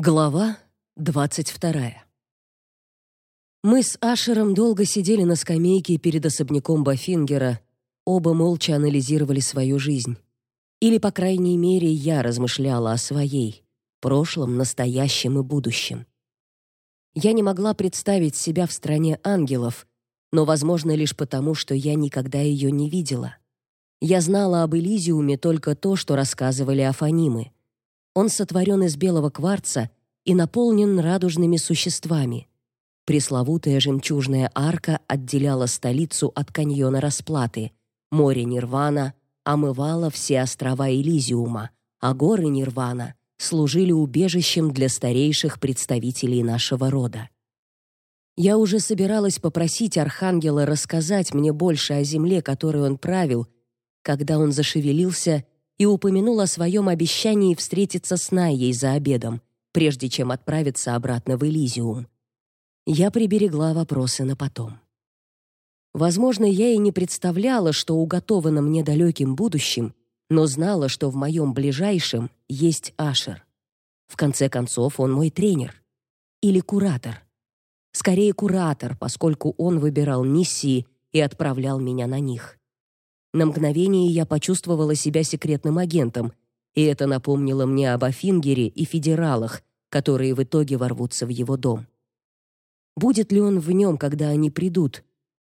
Глава двадцать вторая. Мы с Ашером долго сидели на скамейке перед особняком Бафингера, оба молча анализировали свою жизнь. Или, по крайней мере, я размышляла о своей, прошлом, настоящем и будущем. Я не могла представить себя в стране ангелов, но, возможно, лишь потому, что я никогда ее не видела. Я знала об Элизиуме только то, что рассказывали афанимы — он сотворен из белого кварца и наполнен радужными существами. Пресловутая жемчужная арка отделяла столицу от каньона Расплаты. Море Нирвана омывало все острова Элизиума, а горы Нирвана служили убежищем для старейших представителей нашего рода. Я уже собиралась попросить архангела рассказать мне больше о земле, которой он правил, когда он зашевелился и упомянул о своем обещании встретиться с Найей за обедом, прежде чем отправиться обратно в Элизиум. Я приберегла вопросы на потом. Возможно, я и не представляла, что уготовано мне далеким будущим, но знала, что в моем ближайшем есть Ашер. В конце концов, он мой тренер. Или куратор. Скорее, куратор, поскольку он выбирал миссии и отправлял меня на них. На мгновение я почувствовала себя секретным агентом, и это напомнило мне об Афингере и федералах, которые в итоге ворвутся в его дом. Будет ли он в нем, когда они придут,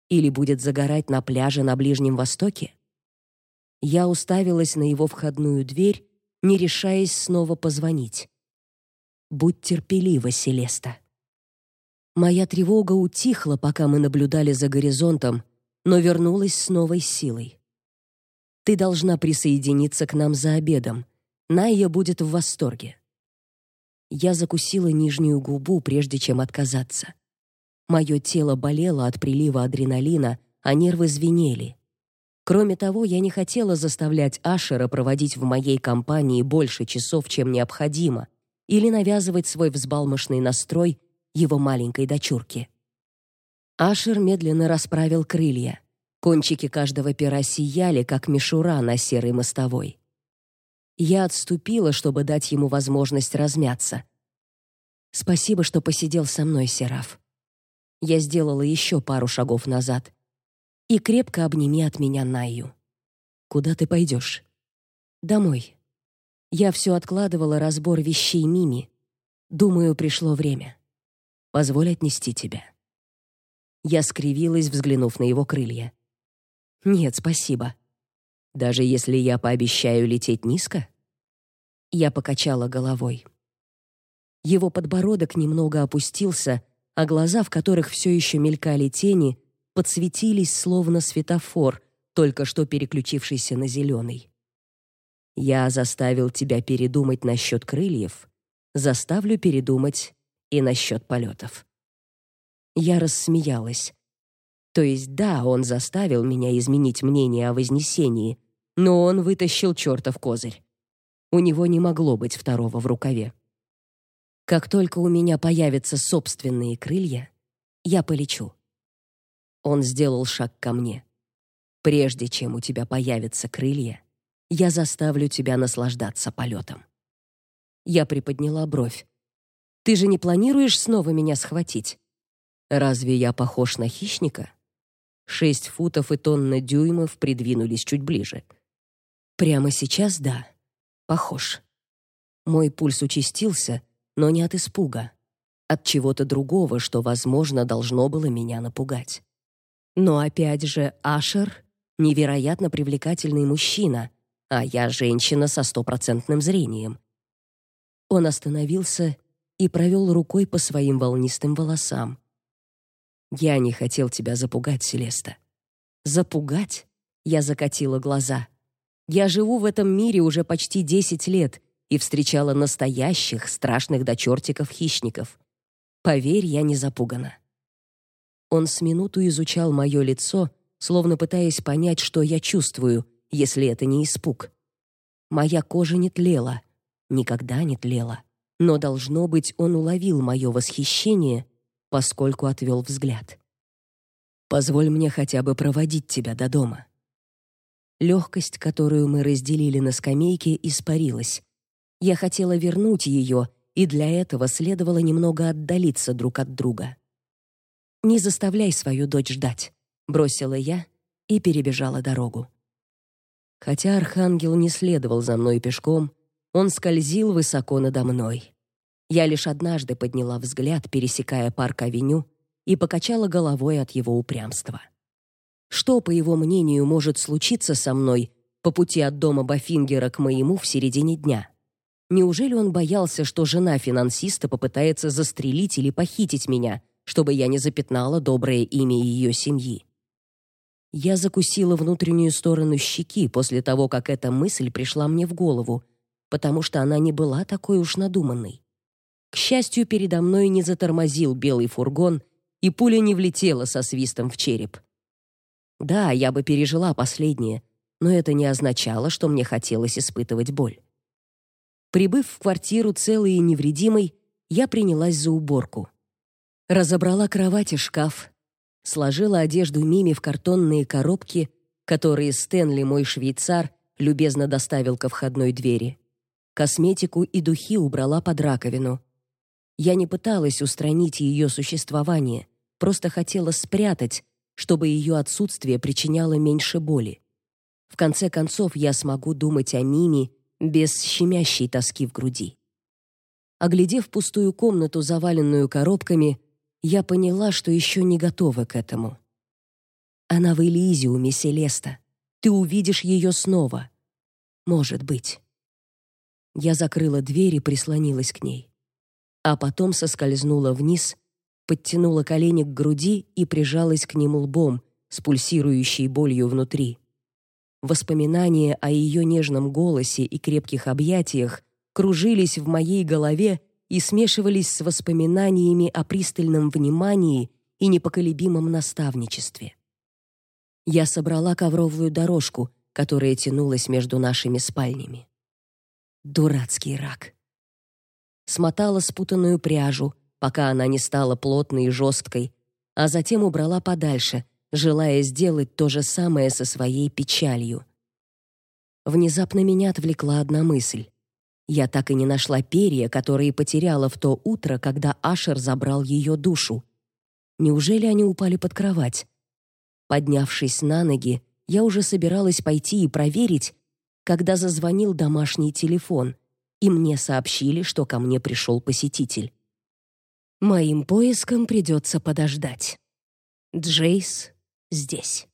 или будет загорать на пляже на Ближнем Востоке? Я уставилась на его входную дверь, не решаясь снова позвонить. Будь терпелива, Селеста. Моя тревога утихла, пока мы наблюдали за горизонтом, но вернулась с новой силой. Ты должна присоединиться к нам за обедом. Найя будет в восторге. Я закусила нижнюю губу, прежде чем отказаться. Мое тело болело от прилива адреналина, а нервы звенели. Кроме того, я не хотела заставлять Ашера проводить в моей компании больше часов, чем необходимо, или навязывать свой взбалмошный настрой его маленькой дочурке. Ашер медленно расправил крылья. Кончики каждого пера сияли, как мишура на серой мостовой. Я отступила, чтобы дать ему возможность размяться. Спасибо, что посидел со мной, Сераф. Я сделала еще пару шагов назад. И крепко обними от меня Найю. Куда ты пойдешь? Домой. Я все откладывала разбор вещей Мими. Думаю, пришло время. Позволь отнести тебя. Я скривилась, взглянув на его крылья. Нет, спасибо. Даже если я пообещаю лететь низко? Я покачала головой. Его подбородок немного опустился, а глаза, в которых все еще мелькали тени, подсветились словно светофор, только что переключившийся на зеленый. Я заставил тебя передумать насчет крыльев, заставлю передумать и насчет полетов. Я рассмеялась. То есть да, он заставил меня изменить мнение о вознесении, но он вытащил чертов козырь. У него не могло быть второго в рукаве. Как только у меня появятся собственные крылья, я полечу. Он сделал шаг ко мне. Прежде чем у тебя появятся крылья, я заставлю тебя наслаждаться полетом. Я приподняла бровь. Ты же не планируешь снова меня схватить? Разве я похож на хищника? Шесть футов и тонна дюймов придвинулись чуть ближе. Прямо сейчас, да. Похож. Мой пульс участился, но не от испуга, от чего-то другого, что, возможно, должно было меня напугать. Но опять же, Ашер невероятно привлекательный мужчина, а я женщина со стопроцентным зрением. Он остановился и провел рукой по своим волнистым волосам. Я не хотел тебя запугать, Селеста. Запугать? Я закатила глаза. Я живу в этом мире уже почти десять лет и встречала настоящих, страшных до чертиков хищников. Поверь, я не запугана. Он с минуту изучал мое лицо, словно пытаясь понять, что я чувствую, если это не испуг. Моя кожа не тлела, никогда не тлела, но должно быть, он уловил мое восхищение поскольку отвел взгляд. Позволь мне хотя бы проводить тебя до дома. Легкость, которую мы разделили на скамейке, испарилась. Я хотела вернуть ее и для этого следовало немного отдалиться друг от друга. «Не заставляй свою дочь ждать», — бросила я и перебежала дорогу. Хотя архангел не следовал за мной пешком, он скользил высоко надо мной. Я лишь однажды подняла взгляд, пересекая парк-авеню, и покачала головой от его упрямства. Что, по его мнению, может случиться со мной по пути от дома Бафингера к моему в середине дня? Неужели он боялся, что жена финансиста попытается застрелить или похитить меня, чтобы я не запятнала доброе имя ее семьи? Я закусила внутреннюю сторону щеки после того, как эта мысль пришла мне в голову, потому что она не была такой уж надуманной. К счастью, передо мной не затормозил белый фургон, и пуля не влетела со свистом в череп. Да, я бы пережила последнее, но это не означало, что мне хотелось испытывать боль. Прибыв в квартиру целой и невредимой, я принялась за уборку. Разобрала кровать и шкаф, сложила одежду Мими в картонные коробки, которые Стэнли, мой швейцар, любезно доставил ко входной двери. Косметику и духи убрала под раковину. Я не пыталась устранить ее существование, просто хотела спрятать, чтобы ее отсутствие причиняло меньше боли. В конце концов, я смогу думать о Мими без щемящей тоски в груди. Оглядев пустую комнату, заваленную коробками, я поняла, что еще не готова к этому. Она в Элизиуме, Селеста. Ты увидишь ее снова. Может быть. Я закрыла дверь и прислонилась к ней. А потом соскользнула вниз, подтянула колени к груди и прижалась к ним лбом, с пульсирующей болью внутри. Воспоминания о ее нежном голосе и крепких объятиях кружились в моей голове и смешивались с воспоминаниями о пристальном внимании и непоколебимом наставничестве. Я собрала ковровую дорожку, которая тянулась между нашими спальнями. Дурацкий рак. Смотала спутанную пряжу, пока она не стала плотной и жесткой, а затем убрала подальше, желая сделать то же самое со своей печалью. Внезапно меня отвлекла одна мысль. Я так и не нашла перья, которые потеряла в то утро, когда Ашер забрал ее душу. Неужели они упали под кровать? Поднявшись на ноги, я уже собиралась пойти и проверить, когда зазвонил домашний телефон, и мне сообщили, что ко мне пришел посетитель. Моим поискам придется подождать. Джейс здесь.